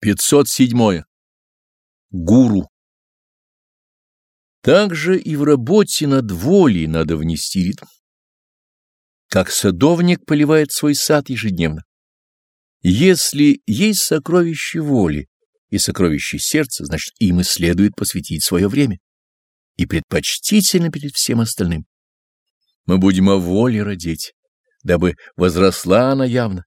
507. Гуру. Также и в работе над волей надо внести ритм. Как садовник поливает свой сад ежедневно. Если есть сокровище воли и сокровище сердца, значит, им и следует посвятить свое время. И предпочтительно перед всем остальным. Мы будем о воле родить, дабы возросла она явно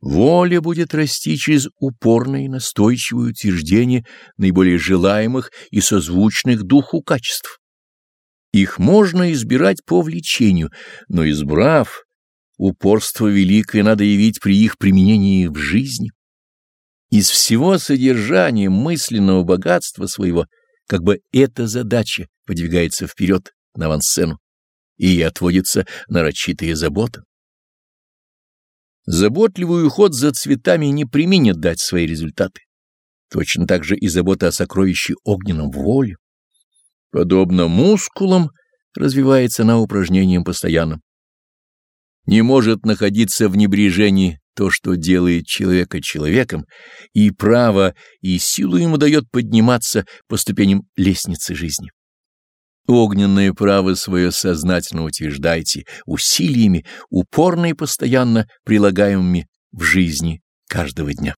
Воля будет расти через упорное и настойчивое утверждение наиболее желаемых и созвучных духу качеств. Их можно избирать по влечению, но избрав, упорство великое надо явить при их применении в жизни. Из всего содержания мысленного богатства своего как бы эта задача подвигается вперед на авансцену и отводится нарочитая забота. Заботливый уход за цветами не применит дать свои результаты. Точно так же и забота о сокровище огненном в воле. Подобно мускулам развивается она упражнением постоянным. Не может находиться в небрежении то, что делает человека человеком, и право и силу ему дает подниматься по ступеням лестницы жизни. Огненное право свое сознательно утверждайте усилиями, упорно и постоянно прилагаемыми в жизни каждого дня.